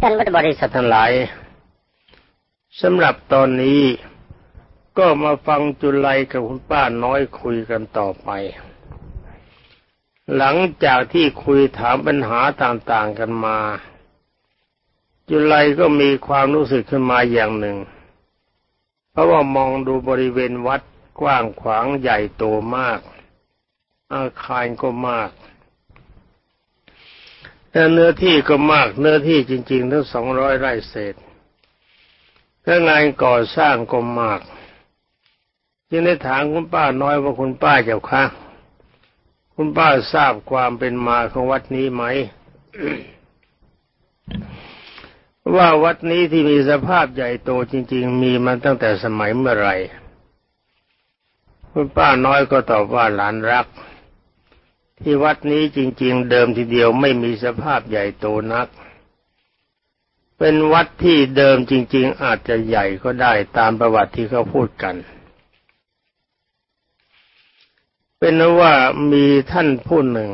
ท่านพุทธบริษัททั้งหลายสำหรับตอนนี้ก็มาฟังจุลัยกับคุณป้าน้อยคุยกันต่อไป หลังจากที่คุยถามปัญหาต่างๆกันมา จุลัยก็มีความรู้สึกขึ้นมาอย่างหนึ่ง เพราะว่ามองดูบริเวณวัดกว้างขวางใหญ่โตมาก อาคารก็มาก แต่เนื้อที่ก็มากเนื้อที่จริง ๆ ทั้งสองร้อยไร่เศษถ้างานก่อสร้างก็มากจึงได้ถามคุณป้าน้อยว่าคุณป้าเจ้าค่ะคุณป้าทราบความเป็นมาของวัดนี้ไหม ว่าวัดนี้ที่มีสภาพใหญ่โตจริง ๆ มีมาตั้งแต่สมัยเมื่อไหร่ คุณป้าน้อยก็ตอบว่าหลานรัก ที่วัดนี้จริง ๆ เดิมทีเดียวไม่มีสภาพใหญ่โตนัก เป็นวัดที่เดิมจริง ๆ อาจจะใหญ่ก็ได้ตามประวัติที่เขาพูดกัน เป็นว่ามีท่านผู้หนึ่ง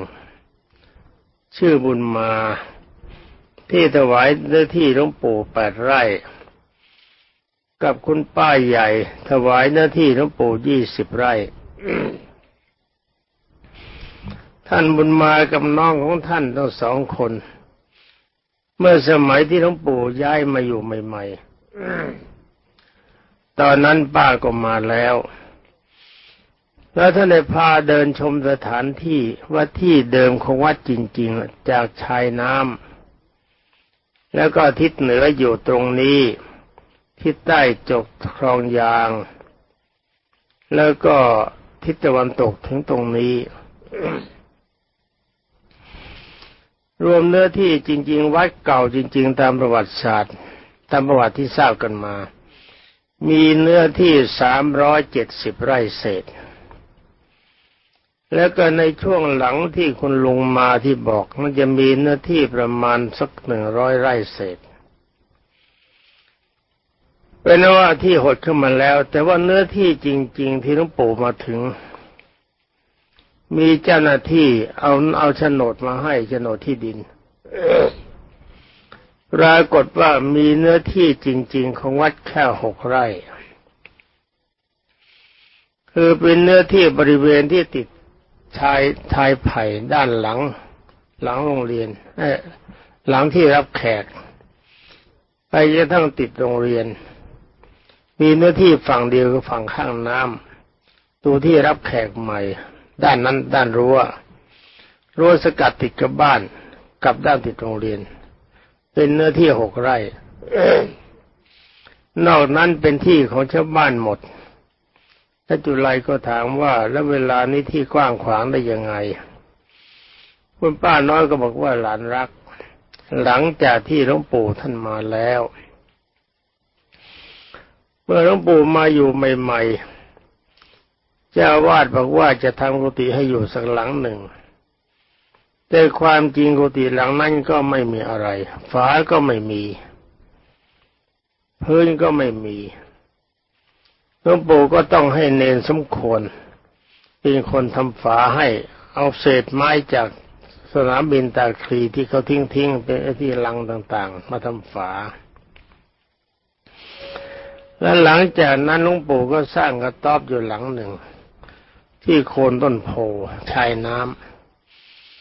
ชื่อบุญมา ที่ถวายเนื้อที่หลวงปู่แปดไร่กับคุณป้าใหญ่ ถวายเนื้อที่หลวงปู่ยี่สิบไร่ ท่านบุญมากับน้องของท่านทั้งสองคน เมื่อสมัยที่หลวงปู่ย้ายมาอยู่ใหม่ๆ ตอนนั้นป้าก็มาแล้ว แล้วท่านได้พาเดินชมสถานที่ว่าที่เดิมของวัดจริง ๆ จากชายน้ำแล้วก็ทิศเหนืออยู่ตรงนี้ทิศใต้จกคลองยาง แล้วก็ทิศตะวันตกถึงตรงนี้ รวมเนื้อที่จริง ๆ วัดเก่าจริง ๆ ตามประวัติศาสตร์ตามประวัติที่ทราบกันมา มีเนื้อที่สามร้อยเจ็ดสิบไร่เศษ แล้วก็ในช่วงหลังที่คุณลุงมาที่บอกมันจะมีเนื้อที่ประมาณสักหนึ่งร้อยไร่เศษเป็นว่าที่หดขึ้นมาแล้ว แต่ว่าเนื้อที่จริง ๆ ที่หลวงปู่มาถึง มีเจ้าหน้าที่เอาเอาโฉนดมาให้โฉนดที่ดินปรากฏว่ามีเนื้อที่จริง ๆ ของวัดแค่หกไร่ คือเป็นเนื้อที่บริเวณที่ติดชายชายไผ่ด้านหลัง หลังโรงเรียนหลังที่รับแขก ไปจนทั้งติดโรงเรียน มีเนื้อที่ฝั่งเดียวคือฝั่งข้างน้ำตัวที่รับแขกใหม่ ด้านนั้นด้านรั้วรั้วสกัดติดกับบ้านกับด้านติดโรงเรียน เป็นเนื้อที่หกไร่ นอกนั้นเป็นที่ของชาวบ้านหมดถ้าจุไลก็ถามว่าแล้วเวลานี้ที่กว้างขวางได้ยังไง คุณป้าน้อยก็บอกว่าหลานรัก หลังจากที่หลวงปู่ท่านมาแล้ว เมื่อหลวงปู่มาอยู่ใหม่ๆ เจ้าวาดบอกว่าจะทำกุฏิให้อยู่สักหลังหนึ่ง แต่ความจริงกุฏิหลังนั้นก็ไม่มีอะไร ฝาก็ไม่มี พื้นก็ไม่มีหลวงปู่ก็ต้องให้เนนสมควรเป็นคนทำฝาให้เอาเศษไม้จากสนามบินตาคลีที่เขาทิ้งทิ้งเป็นที่ลังต่างๆ มาทำฝา และหลังจากนั้นหลวงปู่ก็สร้างกระต๊อบอยู่หลังหนึ่ง ที่โคนต้นโพชายน้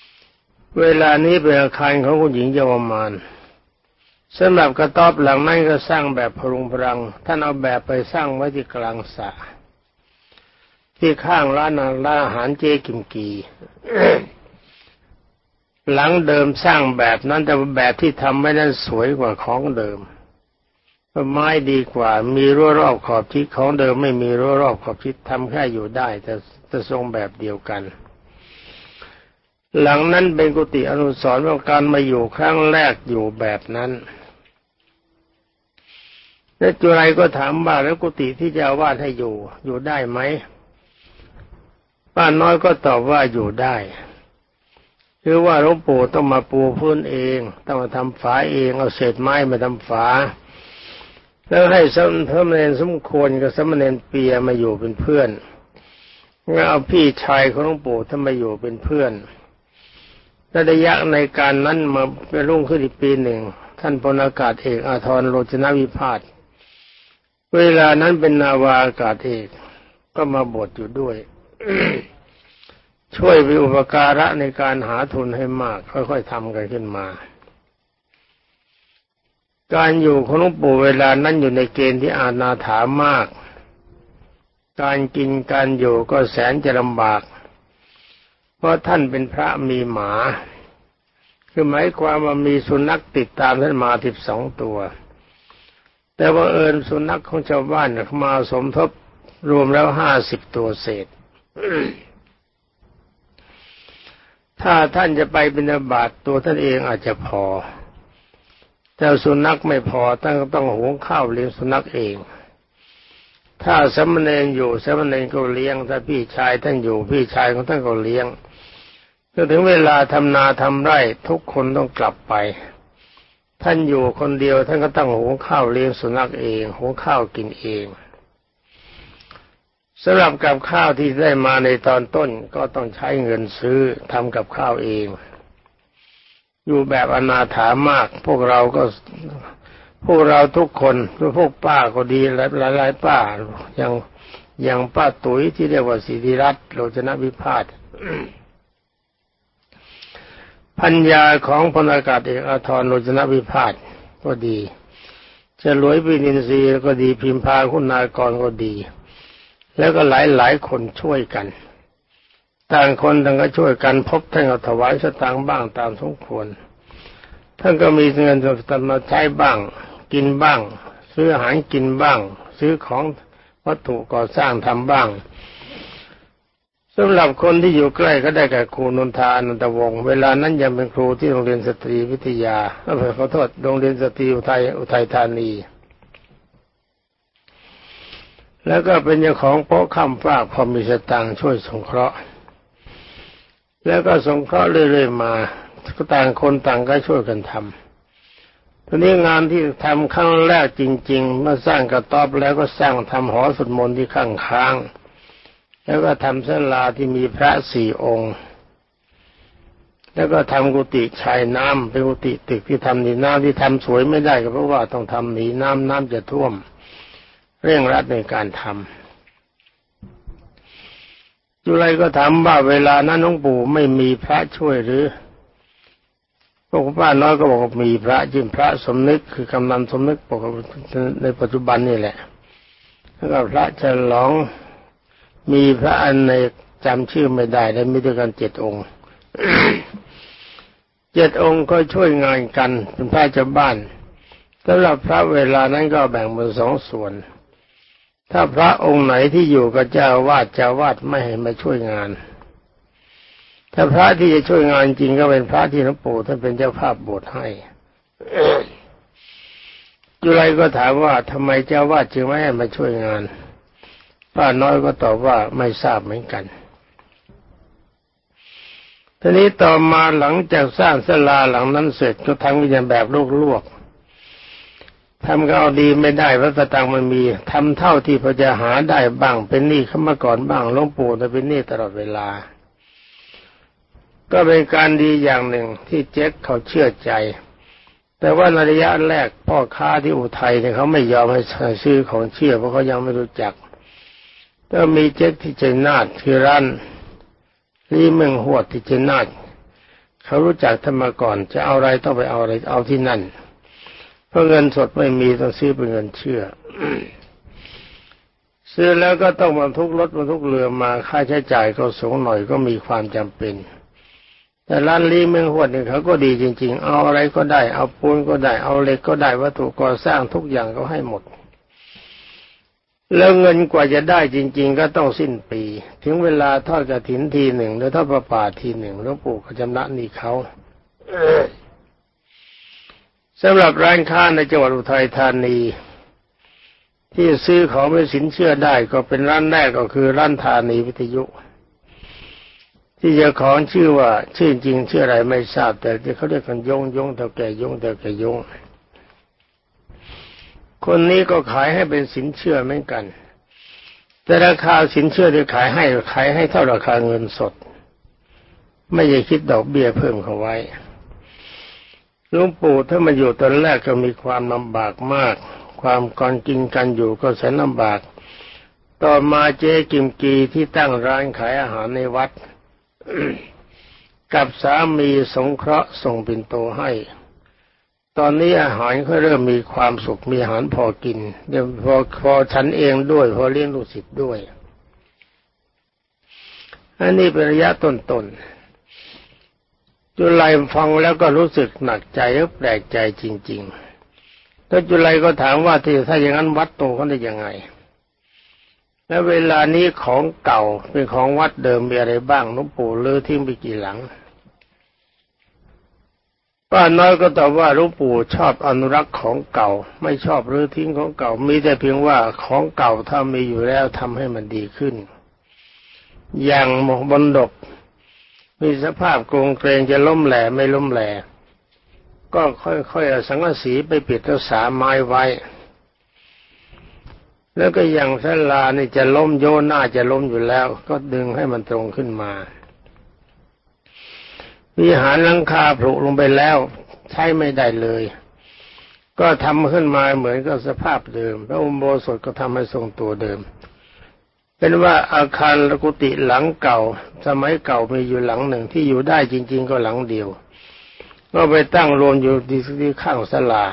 ำเวลานี้เป็นอาคารของคุณหญิงเยาวมานสำหรับกระต๊อบหลังนั้นก็สร้างแบบพรุงพรัง ท่านเอาแบบไปสร้างไว้ที่กลางสระที่ข้างร้านร้านอาหารเจกิมกีหลังเดิมสร้างแบบนั้นแต่แบบที่ทำไม่นั้นสวยกว่าของเดิม ไม้ดีกว่า มีรั้วรอบขอบชิดของเดิมไม่มีรั้วรอบขอบชิดทำแค่อยู่ได้ แต่จะทรงแบบเดียวกัน หลังนั้นเป็นกุฏิอนุสรณ์ว่าการมาอยู่ครั้งแรกอยู่แบบนั้นแล้วจุไรก็ถามว่าแล้วกุฏิที่จะวาดให้อยู่ อยู่ได้ไหมป้าน้อยก็ตอบว่าอยู่ได้คือว่าหลวงปู่ต้องมาปูพื้นเอง ต้องมาทำฝาเองเอาเศษไม้มาทำฝา แล้วให้สมพระเณรสมควรกับสมเณรเปียมาอยู่เป็นเพื่อนแล้วเอาพี่ชายของหลวงปู่ท่านมาอยู่เป็นเพื่อนระยะในการนั้นมาเป็นรุ่งขึ้นอีกปีหนึ่งท่านพลอากาศเอกอาทรโรจนวิพาทเวลานั้นเป็นนาวาอากาศเอกก็มาบวชอยู่ด้วย ช่วยเป็นอุปการะในการหาทุนให้มาก ค่อยๆทำกันขึ้นมา การอยู่ของหลวงปู่เวลานั้นอยู่ในเกณฑ์ที่อาณาถามาก การกินการอยู่ก็แสนจะลำบาก เพราะท่านเป็นพระมีหมา คือหมายความว่ามีสุนัขติดตามท่านมาสิบสองตัว แต่ว่าเอิญสุนัขของชาวบ้านมาสมทบรวมแล้วห้าสิบตัวเศษ ถ้าท่านจะไปบิณฑบาตตัวท่านเองอาจจะพอ แต่สุนัขไม่พอท่านก็ต้องหุงข้าวเลี้ยงสุนัขเอง ถ้าสมณเณรอยู่สมณเณรก็เลี้ยง ถ้าพี่ชายท่านอยู่พี่ชายของท่านก็เลี้ยงจนถึงเวลาทำนาทำไร่ทุกคนต้องกลับไป ท่านอยู่คนเดียวท่านก็ต้องหุงข้าวเลี้ยงสุนัขเองหุงข้าวกินเองสำหรับกับข้าวที่ได้มาในตอนต้นก็ต้องใช้เงินซื้อทำกับข้าวเอง อยู่แบบอนาถามาก พวกเราก็พวกเราทุกคนพวกป้าก็ดีหลายหลายป้าอย่างอย่างป้าตุ๋ยที่เรียกว่าสิริรัตน์โลจนวิพาทพัญญาของพลอากาศเอกอาทรโลจนวิพาทก็ดีจะรวยปินินทรีย์ก็ดีพิมพาคุณนากรก็ดี แล้วก็หลายหลายคนช่วยกัน ต่างคนต่างก็ช่วยกันพบท่านก็ถวายสตางค์บ้างตามสมควร ท่านก็มีเงินจะมาใช้บ้าง กินบ้าง ซื้ออาหารกินบ้าง ซื้อของวัตถุก่อสร้างทำบ้างสำหรับคนที่อยู่ใกล้ก็ได้แก่ครูนนทานันตวงศ์เวลานั้นยังเป็นครูที่โรงเรียนสตรีวิทยาขอโทษโรงเรียนสตรีอุทัยอุทัยธานี แล้วก็เป็นเจ้าของโป๊ะข้ามฟากพอมีสตางค์ช่วยสงเคราะห์ แล้วก็สงเคราะห์เรื่อยๆมาก็ต่างคนต่างก็ช่วยกันทำทีนี้งานที่ทำครั้งแรกจริง ๆ เมื่อสร้างกระต๊อบแล้วก็สร้างทำหอสุดมนต์ที่ข้างค้าง แล้วก็ทำเส้นลาที่มีพระสี่องค์ แล้วก็ทำกุฏิชายน้ำเป็นกุฏิตึกที่ทำหนีน้ำที่ทำสวยไม่ได้ก็เพราะว่าต้องทำหนีน้ำน้ำจะท่วม เร่งรัดในการทำ จุไรก็ถามว่าเวลานั้นหลวงปู่ไม่มีพระช่วยหรือพวกป้าน้อยก็บอกว่ามีพระจิมพระสมนึกคือกำนันสมนึกปกในปัจจุบันนี่แหละแล้วก็พระฉลองมีพระอันในจำชื่อไม่ได้และมีด้วยกันเจ็ดองค์เจ็ดองค์ก็ช่วยงานกันเป็นพระเจ้าบ้านสำหรับพระเวลานั้นก็แบ่งเป็นสองส่วน ถ้าพระองค์ไหนที่อยู่กับเจ้าวาดเจ้าวาดไม่ให้มาช่วยงาน ถ้าพระที่จะช่วยงานจริงก็เป็นพระที่หลวงปู่ท่านเป็นเจ้าภาพบวชให้จุไรก็ถามว่าทำไมเจ้าวาดจึงไม่ให้มาช่วยงาน ป้าน้อยก็ตอบว่าไม่ทราบเหมือนกันทีนี้ต่อมาหลังจากสร้างศาลาหลังนั้นเสร็จก็ทำวิญญาณแบบลวกๆ ทำก็เอาดีไม่ได้เพราะะตังมันมีทำเท่าที่พอจะหาได้บ้าง เป็นหนี้เข้ามาก่อนบ้างหลวงปู่แต่เป็นหนี้ตลอดเวลา ก็เป็นการดีอย่างหนึ่งที่เจ๊กเขาเชื่อใจ แต่ว่าระยะแรกพ่อค้าที่อุทัยเนี่ยเขาไม่ยอมให้ซื้อของเชื่อเพราะเขายังไม่รู้จักก็มีเจ๊กที่เจนาดคือร้านรีเมืองหวดที่เจนาดเขารู้จักท่ามาก่อน จะเอาอะไรต้องไปเอาอะไรเอาที่นั่น เพราะเงินสดไม่มีต้องซื้อเป็นเงินเชื่อ ซื้อแล้วก็ต้องบรรทุกรถบรรทุกเรือมาค่าใช้จ่ายก็สูงหน่อยก็มีความจำเป็น แต่ร้านลีเมืองหวดนี่เขาก็ดีจริง ๆ เอาอะไรก็ได้ เอาปูนก็ได้ เอาเหล็กก็ได้วัตถุก่อสร้างทุกอย่างก็ให้หมดแล้วเงินกว่าจะได้จริง ๆ ก็ต้องสิ้นปี ถึงเวลาทอดกระถินทีหนึ่งหรือทอดประปาทีหนึ่งหลวงปู่ก็จำนะนี่เขา สำหรับร้านค้าในจังหวัดอุทัยธานี ที่ซื้อของเป็นสินเชื่อได้ก็เป็นร้านแรกก็คือร้านธานีวิทยุ ที่จะของชื่อว่าชื่อจริงชื่ออะไรไม่ทราบ แต่ที่เขาเรียกกันยงยงเท่าแก่ยงเท่าแก่ยง คนนี้ก็ขายให้เป็นสินเชื่อเหมือนกัน แต่ราคาสินเชื่อที่ขายให้ขายให้เท่าราคาเงินสด ไม่ได้คิดดอกเบี้ยเพิ่มเข้าไว้ หลวงปู่ถ้ามาอยู่ตอนแรกก็มีความลำบากมาก ความก่อนกินกันอยู่ก็แสนลำบาก ต่อมาเจ๊กิมกีที่ตั้งร้านขายอาหารในวัด กับสามีสงเคราะห์ส่งปิ่นโตให้ ตอนนี้อาหารก็เริ่มมีความสุขมีอาหารพอกินเดี๋ยวพอพอฉันเองด้วยพอเลี้ยงลูกศิษย์ด้วย อันนี้เป็นระยะต้นๆ จุลัยฟังแล้วก็รู้สึกหนักใจและแปลกใจจริง ๆ แล้วจุลัยก็ถามว่าที่ถ้าอย่างนั้นวัดโตเขาได้ยังไง และเวลานี้ของเก่าเป็นของวัดเดิมมีอะไรบ้างหลวงปู่ลือทิ้งไปกี่หลังป้าน้อยก็ตอบว่าหลวงปู่ชอบอนุรักษ์ของเก่า ไม่ชอบรื้อทิ้งของเก่า มีแต่เพียงว่าของเก่าถ้ามีอยู่แล้วทำให้มันดีขึ้น อย่างหมกบนดก มีสภาพโกงเกรงจะล้มแหล่ไม่ล้มแหล่ก็ค่อยๆเอาสังกะสีไปปิดรักษาไม้ไว้ แล้วก็อย่างศาลานี่จะล้มโยนหน้าจะล้มอยู่แล้ว ก็ดึงให้มันตรงขึ้นมาวิหารหลังคาผุลงไปแล้วใช้ไม่ได้เลย ก็ทำขึ้นมาเหมือนกับสภาพเดิมพระอุโบสถก็ทำให้ทรงตัวเดิม เป็นว่าอาคารกุฏิหลังเก่า สมัยเก่ามีอยู่หลังหนึ่งที่อยู่ได้จริง ๆ ก็หลังเดียวก็ไปตั้งรวมอยู่ที่ข้างศาลา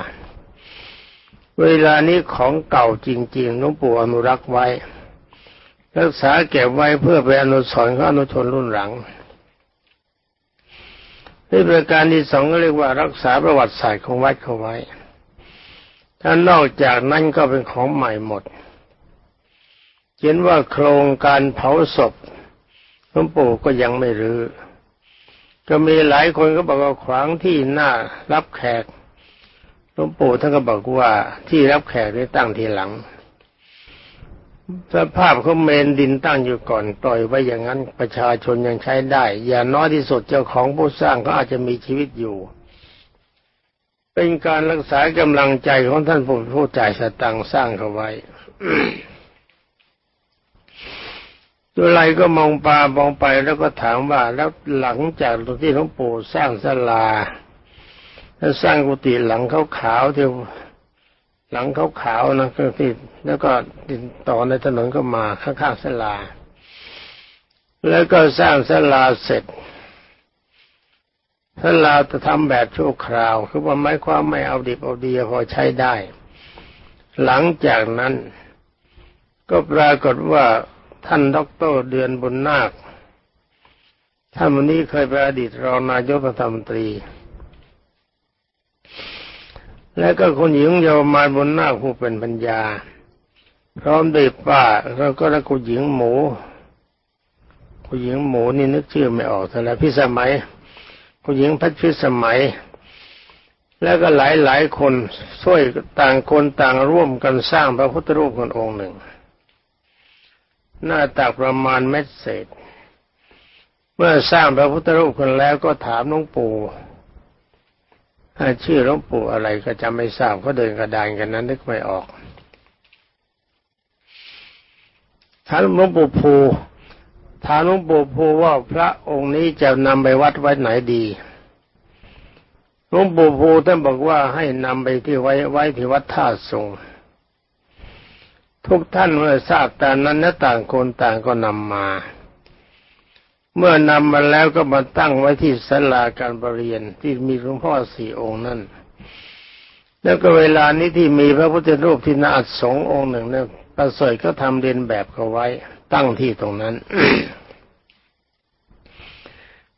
เวลานี้ของเก่าจริงๆหลวงปู่อนุรักษ์ไว้ รักษาเก็บไว้เพื่อไปอนุสรณ์ของอนุชนรุ่นหลังนี่ประการที่สองก็เรียกว่ารักษาประวัติศาสตร์ของวัดเขาไว้ถ้านอกจากนั้นก็เป็นของใหม่หมด เขียนว่าโครงการเผาศพหลวงปู่ก็ยังไม่รื้อก็มีหลายคนก็บอกว่าขวางที่หน้ารับแขกหลวงปู่ท่านก็บอกว่าที่รับแขกได้ตั้งทีหลังสภาพเขาเมนดินตั้งอยู่ก่อนปล่อยไว้อย่างนั้นประชาชนยังใช้ได้ อย่าน้อยที่สุดเจ้าของผู้สร้างก็อาจจะมีชีวิตอยู่ เป็นการรักษากำลังใจของท่านผู้ผู้จ่ายสตังค์สร้างเขาไว้ ดุไรก็มองปามองไปแล้วก็ถามว่า แล้วหลังจากที่หลวงปู่สร้างศาลาแล้วสร้างกุฏิหลังเขาขาวที่หลังเขาขาวนะก็ที่แล้วก็ติดต่อในถนนก็มาข้างๆศาลา แล้วก็สร้างศาลาเสร็จศาลาจะทำแบบชั่วคราว คือว่าไม่ความไม่เอาดิบเอาดีพอใช้ได้ หลังจากนั้น ก็ปรากฏว่า ท่านด็อกเตอร์เดือนบุญนาค ท่านวันนี้เคยเป็นอดีตรองนายกรัฐมนตรี และก็คนหญิงเยาวมานบนหน้าผู้เป็นปัญญา พร้อมด้วยป้าแล้วก็แล้วคุณหญิงหมูคุณหญิงหมูนี่นึกชื่อไม่ออกแต่ละพิสมัยคุณหญิงพัชพิสมัย แล้วก็หลายหลายคนช่วยต่างคนต่างร่วมกันสร้างพระพุทธรูปคนองค์หนึ่ง หน้าตักประมาณเม็ดเศษ เมื่อสร้างพระพุทธรูปคนแล้วก็ถามหลวงปู่ชื่อหลวงปู่อะไรก็จำไม่ทราบก็เดินกระดานกันนั้นนึกไม่ออกถามหลวงปู่ภูถามหลวงปู่ภูว่าพระองค์นี้จะนำไปวัดไว้ไหนดีหลวงปู่ภูท่านบอกว่าให้นำไปที่ไว้ไว้ที่วัดท่าทรง ทุกท่านเมื่อทราบแต่นั้นนต่างคนต่างก็นำมา เมื่อนำมาแล้วก็มาตั้งไว้ที่ศาลาการประเรียนที่มีหลวงพ่อสี่องค์นั่น แล้วก็เวลานี้ที่มีพระพุทธรูปที่น่าอัดสงองค์หนึ่งเนี่ยประเสริฐก็ทำเรียนแบบเขาไว้ตั้งที่ตรงนั้น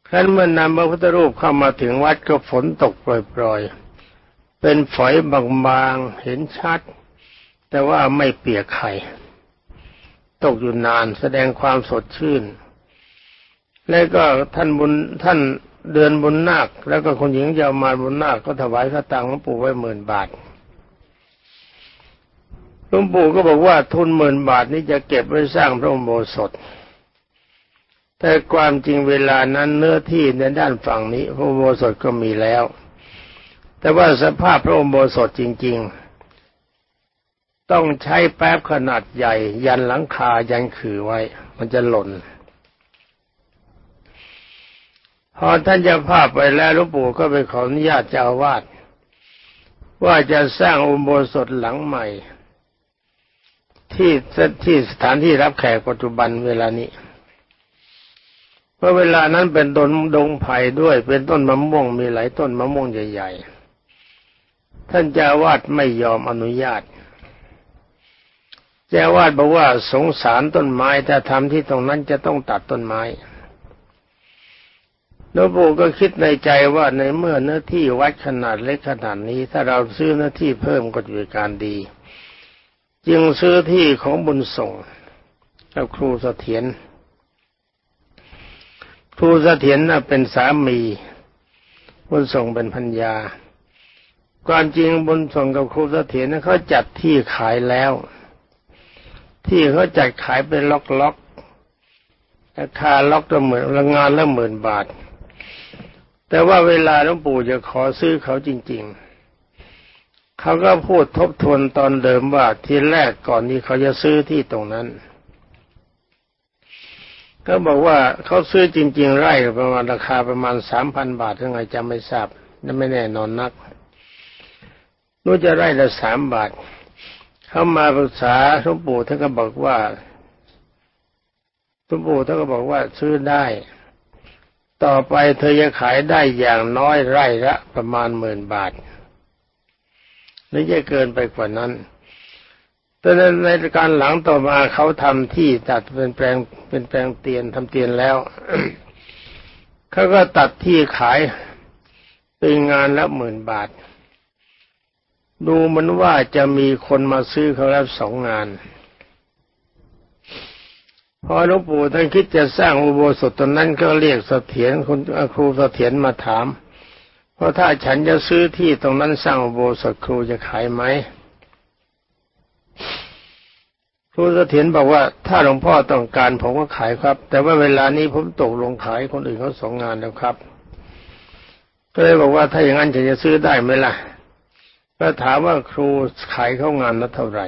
ครั้นเมื่อนำพระพุทธรูปเข้ามาถึงวัดก็ฝนตกปล่อยๆ เป็นฝอยบางๆ เห็นชัด แต่ว่าไม่เปียกไข่ตกอยู่นานแสดงความสดชื่น แล้วก็ท่านบุญท่านเดือนบุญนาค แล้วก็คนหญิงยาวมาบุญนาคก็ถวายพระตังหลวงปู่ไว้หมื่นบาทหลวงปู่ก็บอกว่าทุนหมื่นบาทนี้จะเก็บไว้สร้างพระอุโบสถ แต่ความจริงเวลานั้นเนื้อที่ในด้านฝั่งนี้พระอุโบสถก็มีแล้ว แต่ว่าสภาพพระอุโบสถจริง ๆ ต้องใช้แป๊บขนาดใหญ่ ยันหลังคายันขือไว้ มันจะหล่น พอท่านเจ้าภาพไปแล้วหลวงปู่ก็ไปขออนุญาตเจ้าอาวาสว่าจะสร้างอุโบสถหลังใหม่ ที่ที่สถานที่รับแขกปัจจุบันเวลานี้เพราะเวลานั้นเป็นต้นดงไผ่ด้วย เป็นต้นมะม่วงมีหลายต้นมะม่วงใหญ่ ๆ ท่านเจ้าวาดไม่ยอมอนุญาต เจ้าวาดบอกว่าสงสารต้นไม้ถ้าทำที่ตรงนั้นจะต้องตัดต้นไม้หลวงปู่ก็คิดในใจว่าในเมื่อเนื้อที่วัดขนาดเล็กขนาดนี้ ถ้าเราซื้อเนื้อที่เพิ่มก็จะเป็นการดี จึงซื้อที่ของบุญส่งกับครูเสถียรครูเสถียรน่ะเป็นสามี บุญส่งเป็นพัญญาความจริงบุญส่งกับครูเสถียรนั้นเขาจัดที่ขายแล้ว ที่เขาจัดขายเป็นล็อกๆราคาล็อกละหมื่นละงานละหมื่นบาท แต่ว่าเวลาหลวงปู่จะขอซื้อเขาจริง ๆ เขาก็พูดทบทวนตอนเดิมว่าทีแรกก่อนที่เขาจะซื้อที่ตรงนั้น ก็บอกว่าเขาซื้อจริง ๆ ไร่ประมาณราคาประมาณสามพันบาทยังไงจำไม่ทราบนั่นไม่แน่นอนนักนู้จะไร่ละสามบาท เข้ามาปรึกษาหลวงปู่ท่านก็บอกว่าหลวงปู่ท่านก็บอกว่าซื้อได้ ต่อไปเธอจะขายได้อย่างน้อยไร่ละประมาณหมื่นบาทหรือจะเกินไปกว่านั้นแต่ในการหลังต่อมาเขาทำที่ตัดเป็นแปลงเป็นแปลงเตียนทำเตียนแล้วเขาก็ตัดที่ขายเป็นงานละหมื่นบาท ดูมันว่าจะมีคนมาซื้อเขาแล้วสองงาน พอหลวงปู่ท่านคิดจะสร้างอุโบสถตอนนั้นก็เรียกเสถียรคุณครูเสถียรมาถามเพราะถ้าฉันจะซื้อที่ตรงนั้นสร้างอุโบสถครูจะขายไหมครูเสถียรบอกว่าถ้าหลวงพ่อต้องการผมก็ขายครับ แต่ว่าเวลานี้ผมตกลงขายคนอื่นเขาสองงานแล้วครับ ก็เลยบอกว่าถ้าอย่างนั้นฉันจะซื้อได้ไหมล่ะ ก็ถามว่าครูขายเข้างานละเท่าไหร่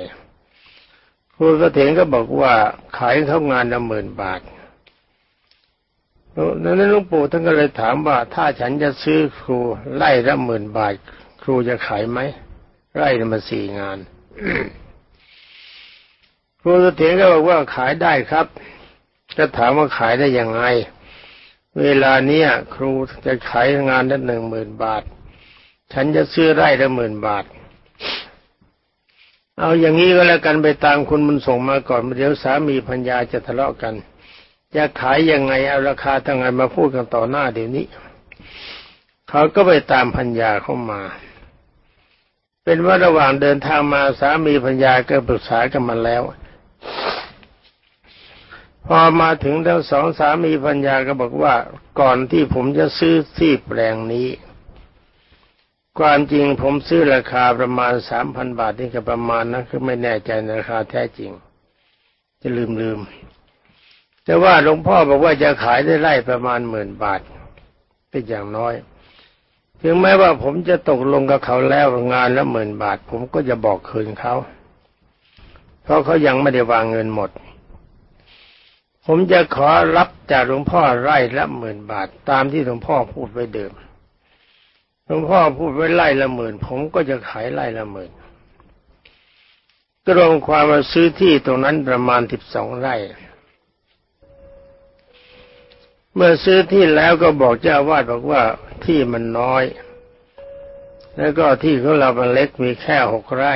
ครูเสถียรก็บอกว่าขายเข้างานละหมื่นบาทนั้นหลวงปู่ท่านก็เลยถามว่า ถ้าฉันจะซื้อครูไล่ละหมื่นบาท ครูจะขายไหมไร่มาสี่งานครูเสถียรก็บอกว่าขายได้ครับ ก็ถามว่าขายได้ยังไง เวลาเนี้ยครูจะขายงานละหนึ่งหมื่นบาท ฉันจะซื้อไร่ละหมื่นบาท เอาอย่างนี้ก็แล้วกันไปตามคุณมันส่งมาก่อนเดี๋ยวสามีพัญญาจะทะเลาะกันจะขายยังไงเอาราคาทั้งไงมาพูดกันต่อหน้าเดี๋ยวนี้ เขาก็ไปตามพัญญาเข้ามา เป็นว่าระหว่างเดินทางมาสามีพัญญาก็ปรึกษากันมาแล้ว พอมาถึงทั้งสองสามีพัญญาก็บอกว่าก่อนที่ผมจะซื้อที่แปลงนี้ ความจริงผมซื้อราคาประมาณสามพันบาทนี่ก็ประมาณนะคือไม่แน่ใจในราคาแท้จริง จะลืมลืมแต่ว่าหลวงพ่อบอกว่าจะขายได้ไร่ประมาณหมื่นบาทเป็นอย่างน้อย ถึงแม้ว่าผมจะตกลงกับเขาแล้วงานละหมื่นบาท ผมก็จะบอกคืนเขา เพราะเขายังไม่ได้วางเงินหมด ผมจะขอรับจากหลวงพ่อไร่ละหมื่นบาท ตามที่หลวงพ่อพูดไว้เดิม หลวงพ่อพูดไว้ไล่ละหมื่น ผมก็จะขายไล่ละหมื่นก็รวมความมาซื้อที่ตรงนั้นประมาณสิบสองไร่ เมื่อซื้อที่แล้วก็บอกเจ้าวาดบอกว่าที่มันน้อย แล้วก็ที่ของเรามันเล็กมีแค่หกไร่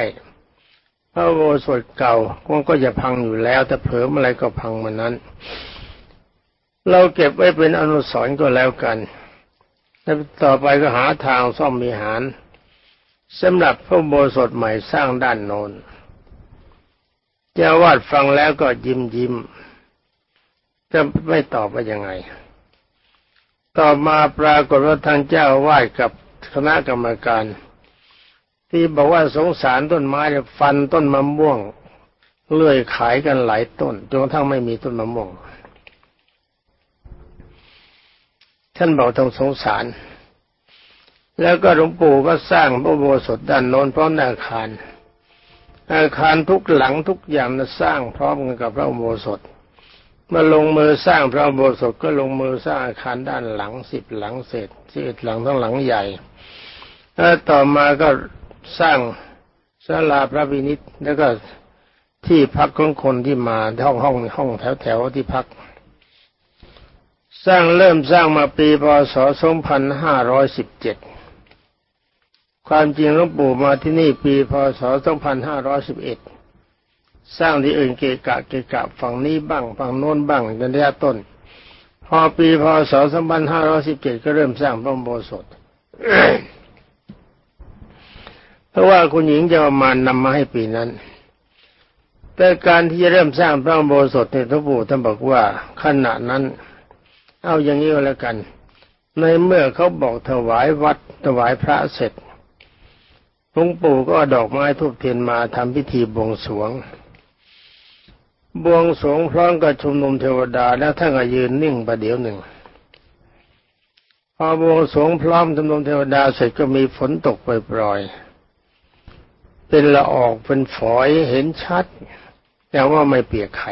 พระโบสถเก่ามันก็จะพังอยู่แล้วแต่เผลออะไรก็พังมันนั้น เราเก็บไว้เป็นอนุสรณ์ก็แล้วกัน แล้วต่อไปก็หาทางซ่อมมีหารสำหรับพระโบสถใหม่สร้างด้านโน้นเจ้าวาดฟังแล้วก็ยิ้มยิ้มจะไม่ตอบว่ายังไง ต่อมาปรากฏว่าทางเจ้าวาดกับคณะกรรมการ ที่บอกว่าสงสารต้นไม้ฟันต้นมะม่วงเลื่อยขายกันหลายต้นจนทั่งไม่มีต้นมะม่วง ท่านบอกต้องสงสาร แล้วก็หลวงปู่ก็สร้างพระโบสถด้านโน้นพร้อมอาคาร อาคารทุกหลังทุกอย่างนะสร้างพร้อมกันกับพระโบสถเมื่อลงมือสร้างพระโบสถก็ลงมือสร้างอาคารด้านหลังสิบหลังเสร็จสิบหลังทั้งหลังใหญ่แล้วต่อมาก็สร้างศาลาพระวินิตแล้วก็ที่พักของคนที่มาห้องห้องห้องแถวแถวที่พัก สร้างเริ่มสร้างมาปีพศ 2517 ความจริงหลวงปู่มาที่นี่ปีพศ 2511 สร้างที่อื่นเกะกะเกะกะฝั่งนี้บ้างฝั่งโน้นบ้างเป็นระยะต้น พอปีพศ 2517 ก็เริ่มสร้างพระโบสถเพราะว่าคุณหญิงจะมานำมาให้ปีนั้นแต่การที่จะเริ่มสร้างพระโบสถเนี่ยทปู่ท่านบอกว่าขณะนั้น เอาอย่างนี้ก็แล้วกัน ในเมื่อเขาบอกถวายวัดถวายพระเสร็จหลวงปู่ก็ดอกไม้ทุบเทียนมาทำพิธีบวงสรวง บวงสรวงพร้อมกับชุมนุมเทวดาแล้วท่านก็ยืนนิ่งประเดี๋ยวหนึ่ง พอบวงสรวงพร้อมชุมนุมเทวดาเสร็จก็มีฝนตกปล่อยๆเป็นละออกเป็นฝอยเห็นชัดแต่ว่าไม่เปียกใคร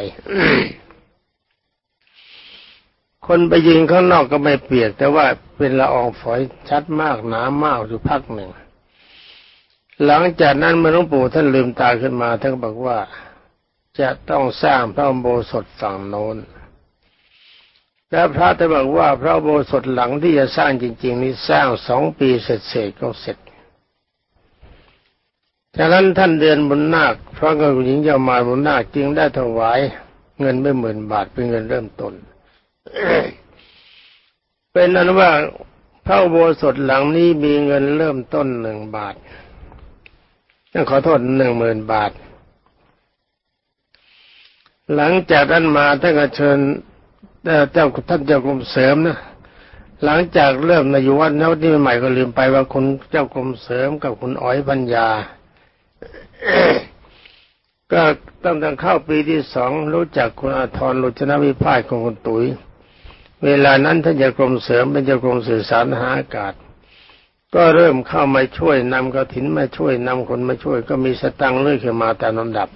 คนไปยิงข้างนอกก็ไม่เปียก แต่ว่าเป็นละอองฝอยชัดมากหนามากอยู่พักหนึ่ง หลังจากนั้นเมื่อหลวงปู่ท่านลืมตาขึ้นมาท่านบอกว่า จะต้องสร้างพระโบสถฝั่งโน้นแล้วพระท่านบอกว่าพระโบสถหลังที่จะสร้างจริง ๆ นี้สร้างสองปีเสร็จๆก็เสร็จจากนั้นท่านเดินบนนาคพระกับหญิงเจ้ามาบนนาคจึงได้ถวายเงินไม่หมื่นบาทเป็นเงินเริ่มต้น เป็นนั้นว่าพระอุโบสถหลังนี้มีเงินเริ่มต้นหนึ่งบาทขอโทษหนึ่งหมื่นบาท หลังจากนั้นมาท่านก็เชิญเจ้าท่านเจ้ากรมเสริมนะหลังจากเริ่มนายวัดแล้วที่ใหม่ก็ลืมไปว่าคุณเจ้ากรมเสริมกับคุณอ้อยปัญญา ก็ตั้งแต่เข้าปีที่สองรู้จักคุณอาทรลุชนะวิพาทของคุณตุ๋ย เวลานั้นท่านจะกรมเสริมเป็นเจ้ากรมสื่อสารหาอากาศ ก็เริ่มเข้ามาช่วยนำกระถินมาช่วยนำคนมาช่วย ก็มีสตังเลื่อยขึ้นมาตามลำดับ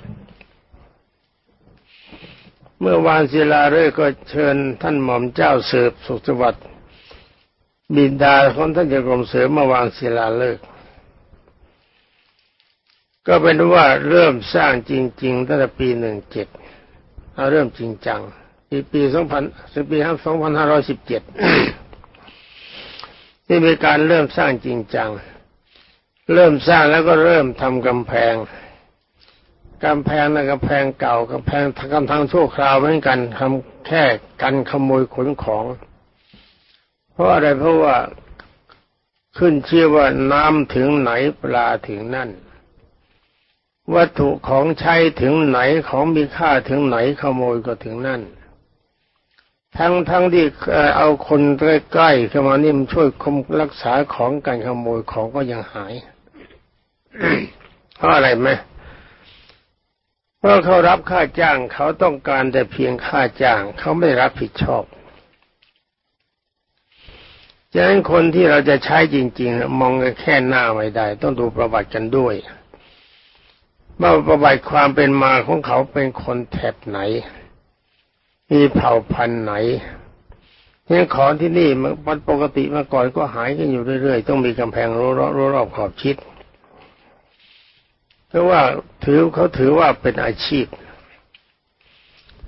เมื่อวานศิลาเรื่อยก็เชิญท่านหม่อมเจ้าเสืบสุขสวัสดิ์บิดาของท่านจะกรมเสริมมาวางศิลาเลิกก็เป็นว่าเริ่มสร้างจริง ๆ ตั้งแต่ปีหนึ่งเจ็ดเริ่มจริงจัง ปีปีสองพันปีสองพันห้าร้อยสิบเจ็ดนี่เป็นการเริ่มสร้างจริงจัง เริ่มสร้างแล้วก็เริ่มทำกำแพงกำแพงนะกำแพงเก่ากำแพงกำทางชั่วคราวเหมือนกันทำแค่กันขโมยขนของ เพราะอะไรเพราะว่าขึ้นเชื่อว่าน้ำถึงไหนปลาถึงนั่น วัตถุของใช้ถึงไหนของมีค่าถึงไหนขโมยก็ถึงนั่น ทั้งทั้งที่เอาคนใกล้ๆเข้ามานี่มันช่วยคุมรักษาของการขโมยของก็ยังหายเพราะอะไรไหมเพราะเขารับค่าจ้างเขาต้องการแต่เพียงค่าจ้าง เขาไม่รับผิดชอบฉะนั้นคนที่เราจะใช้จริงๆ มองแค่หน้าไม่ได้ ต้องดูประวัติกันด้วยว่าประวัติความเป็นมาของเขาเป็นคนแถบไหน มีเผ่าพันธุ์ไหนเนี่ยของที่นี่มันปกติมาก่อนก็หายกันอยู่เรื่อยๆ ต้องมีกำแพงรั้วรอบขอบชิดเพราะว่าถือเขาถือว่าเป็นอาชีพ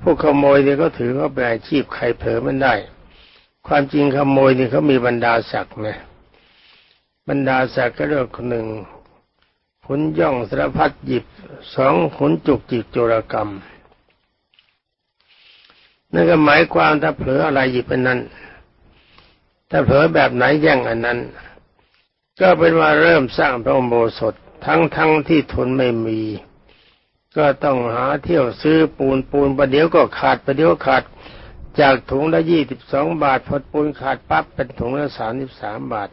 พวกขโมยเนี่ยเขาถือว่าเป็นอาชีพใครเผลอมันได้ ความจริงขโมยนี่เขามีบรรดาศักดิ์นะบรรดาศักดิ์ก็เรียกหนึ่งขุนย่องสารพัดหยิบสองขุนจุกจิกโจรกรรม นั่นก็หมายความถ้าเผลออะไรหยิบเป็นนั้น ถ้าเผลอแบบไหนแย่งอันนั้น ก็เป็นว่าเริ่มสร้างพระอุโบสถทั้งทั้งที่ทุนไม่มี ก็ต้องหาเที่ยวซื้อปูนปูนประเดี๋ยวก็ขาดประเดี๋ยวขาดจากถุงละยี่สิบสองบาทพอปูนขาดปั๊บเป็นถุงละสามสิบสามบาท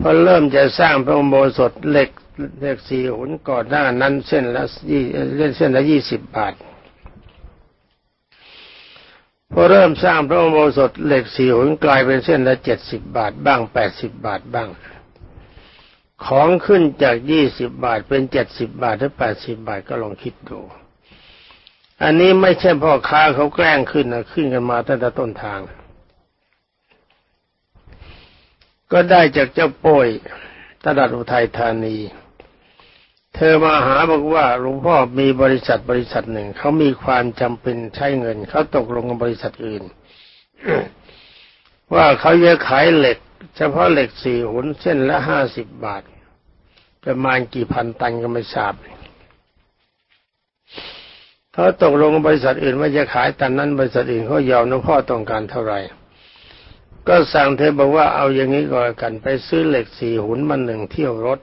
พอเริ่มจะสร้างพระอุโบสถเหล็กเหลขสี่หุ่นก่อนหน้านั้นเส้นละยี่เล่นเส้นละยี่สิบบาท พอเริ่มสร้างพระอุโบสถเหล็กสี่หุนกลายเป็นเส้นละเจ็ดสิบบาทบ้างแปดสิบบาทบ้าง ของขึ้นจากยี่สิบบาทเป็นเจ็ดสิบบาทหรือแปดสิบบาทก็ลองคิดดู อันนี้ไม่ใช่พ่อค้าเขาแกล้งขึ้นนะขึ้นกันมาตั้งแต่ต้นทาง ก็ได้จากเจ้าโป้ยตลาดอุทัยธานี เธอมาหาบอกว่าหลวงพ่อมีบริษัทบริษัทหนึ่งเขามีความจำเป็นใช้เงินเขาตกลงกับบริษัทอื่นว่าเขาจะขายเหล็ก เฉพาะเหล็กสี่หุนเส้นละห้าสิบบาท ประมาณกี่พันตันก็ไม่ทราบเขาตกลงกับบริษัทอื่นว่าจะขายตันนั้นบริษัทอื่นเขายอมหลวงพ่อต้องการเท่าไหร่ก็สั่งเธอบอกว่าเอาอย่างนี้ก็แล้วกันไปซื้อเหล็กสี่หุนมาหนึ่งเที่ยวรถ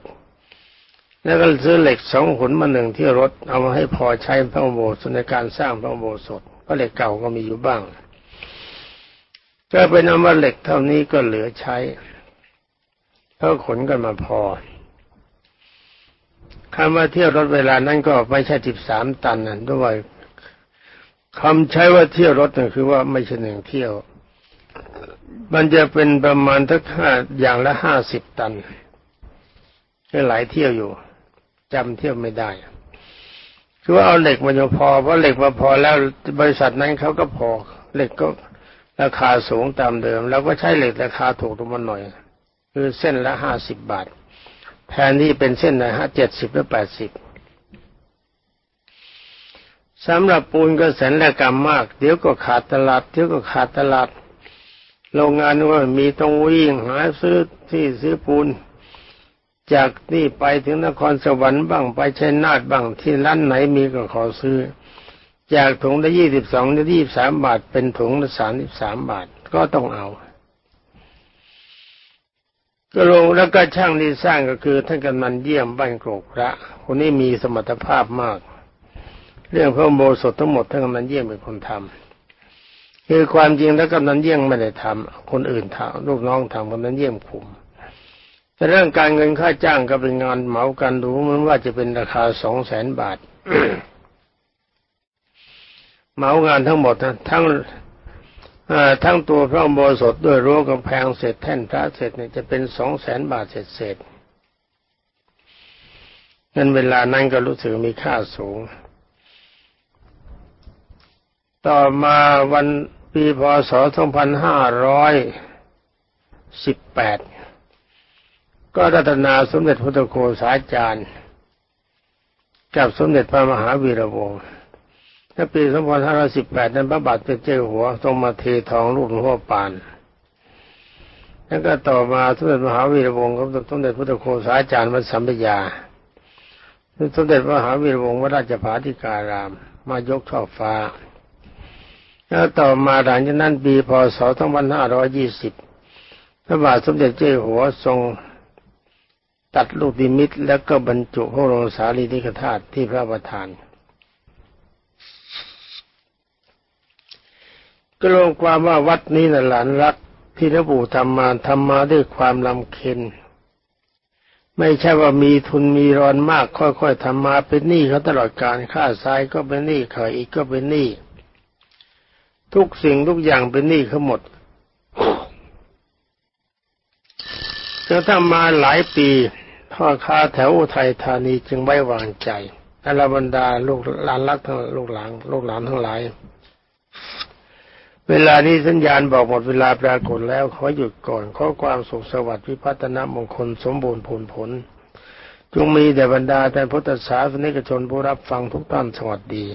แล้วก็ซื้อเหล็กสองหุนมาหนึ่งเที่ยวรถเอามาให้พอใช้พระโบสถในการสร้างพระโบสถเพราะเหล็กเก่าก็มีอยู่บ้างก็เป็นเอามาเหล็กเท่านี้ก็เหลือใช้เพราะขนกันมาพอคำว่าเที่ยวรถเวลานั้นก็ไม่ใช่สิบสามตันนั่นด้วยคำใช้ว่าเที่ยวรถนั่นคือว่าไม่ใช่หนึ่งเที่ยว มันจะเป็นประมาณทักห้าอย่างละห้าสิบตันก็หลายเที่ยวอยู่ จำเที่ยวไม่ได้ คือว่าเอาเหล็กมาจะพอเพราะเหล็กมาพอแล้วบริษัทนั้นเขาก็พอเหล็กก็ราคาสูงตามเดิม แล้วก็ใช้เหล็กราคาถูกลงมาหน่อย คือเส้นละห้าสิบบาท แทนที่เป็นเส้นนะฮะเจ็ดสิบหรือแปดสิบสำหรับปูนก็แสนละกรรมมาก เดี๋ยวก็ขาดตลาด เดี๋ยวก็ขาดตลาด โรงงานว่ามีต้องวิ่งหาซื้อที่ซื้อปูน จากนี่ไปถึงนครสวรรค์บ้างไปชัยนาทบ้างที่ร้านไหนมีก็ขอซื้อ จากถุงละยี่สิบสองละยี่สามบาท เป็นถุงละสามสิบสามบาทก็ต้องเอาก็ลงแล้วก็ช่างที่สร้างก็คือท่านกำนันเยี่ยมบ้านโกรกพระคนนี้มีสมรรถภาพมาก เรื่องพระโมสถทั้งหมดท่านกำนันเยี่ยมเป็นคนทำคือความจริงแล้วกำนันเยี่ยมไม่ได้ทำคนอื่นทำลูกน้องทำกำนันเยี่ยมคุม แต่เรื่องการเงินค่าจ้างก็เป็นงานเหมากันดูเหมือนว่าจะเป็นราคาสองแสนบาทเหมางานทั้งหมดนะทั้งทั้งตัวพระอุโบสถด้วยรั้วกำแพงเสร็จแท่นพระเสร็จเนี่ยจะเป็นสองแสนบาทเสร็จเสร็จเงินเวลานั้นก็รู้สึกมีค่าสูง ต่อมาวันปีพศ 2518 ก็รัตนาสมเด็จพระโคสาจารย์ กับสมเด็จพระมหาวีระวงศ์ถ้าปี2518นั้นพระบาทเป็นเจ้าหัวทรงมาเททองรูปหลวงพ่อปานแล้วก็ต่อมาสมเด็จมหาวีระวงศ์กับสมเด็จพุทธโฆษาจารย์วัดสัมปยาสมเด็จมหาวีระวงศ์วราชภาธิการาม มายกช่อฟ้า แล้วต่อมาหลังจากนั้นปีพศ2520พระบาทสมเด็จเจ้าหัวทรง ตัดลูกดิมิตแล้วก็บรรจุพระโรงสารีริกธาตุที่พระประธาน ก็ลงความว่าวัดนี้น่ะหลานรักที่ระปู่ทำมาทำมาด้วยความลำเค็นไม่ใช่ว่ามีทุนมีรอนมาก ค่อยๆทำมาเป็นหนี้เขาตลอดการค่าทรายก็เป็นหนี้เขาอีกก็เป็นหนี้ทุกสิ่งทุกอย่างเป็นหนี้เขาหมดจนถ้ามาหลายปี พ่อค้าแถวอุทัยธานีจึงไว้วางใจอรบรรดาลูกหลานรักทั้งลูกหลานลูกหลานทั้งหลาย เวลานี้สัญญาณบอกหมดเวลาปรากฏแล้วขอหยุดก่อนขอความสุขสวัสดิ์พิพัฒนมงคลสมบูรณ์ผลผลจงมีแด่บรรดาท่านพุทธศาสนิกชนผู้รับฟังทุกท่านสวัสดี